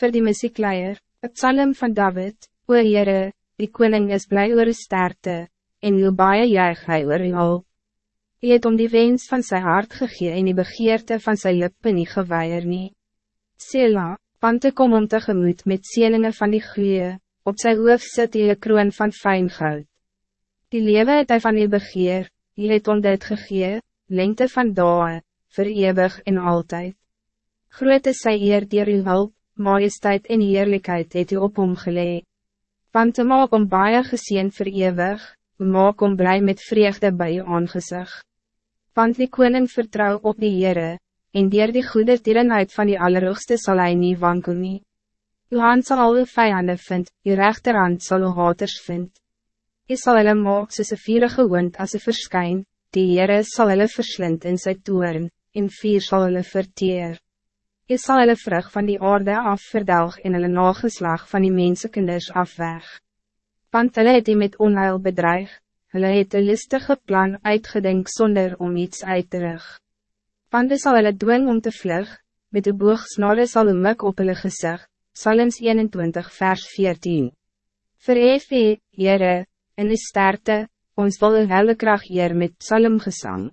Voor die muziekleier, het psalm van David, O Heere, die koning is blij oor uw sterkte, en uw baie juig hy oor uw hulp. Hy het om die wens van zijn hart gegee en die begeerte van zijn lippen nie geweier nie. Sela, want ek kom om tegemoet met seninge van die goeie, op zijn hoofd sit hy kroon van fijn goud. Die lewe het hy van die begeer, hy het om dit gegee, lengte van dae, verewig en altijd. Groot is sy eer dier uw hulp, majesteit en eerlijkheid het u op hom gelee. Want te maak om baie gezien verewig, maak om blij met vreugde bij uw aangezicht. Want die koning vertrouw op die Heere, en dier die goede tierenheid van die Allerhoogste zal hij niet wankel nie. Uw hand zal al uw vijanden vind, uw rechterhand zal uw haters vind. Je zal hulle maak soos een vierige wind as een verskyn, die Heere sal hulle verslind in sy toeren, en vier zal hulle verteer. Je zal hulle vrug van die aarde af verdelg en hulle nageslag van die mensekinders afweg. Want hulle het die met onheil bedreig, hulle het een listige plan uitgedenk zonder om iets uit te rug. Want sal hulle dwing om te vlug, met de boogsnare sal hulle mik op hulle gezeg, Psalms 21 vers 14. Verhef hy, Heere, in die sterkte, ons wil een helle kracht hier met psalmgesang.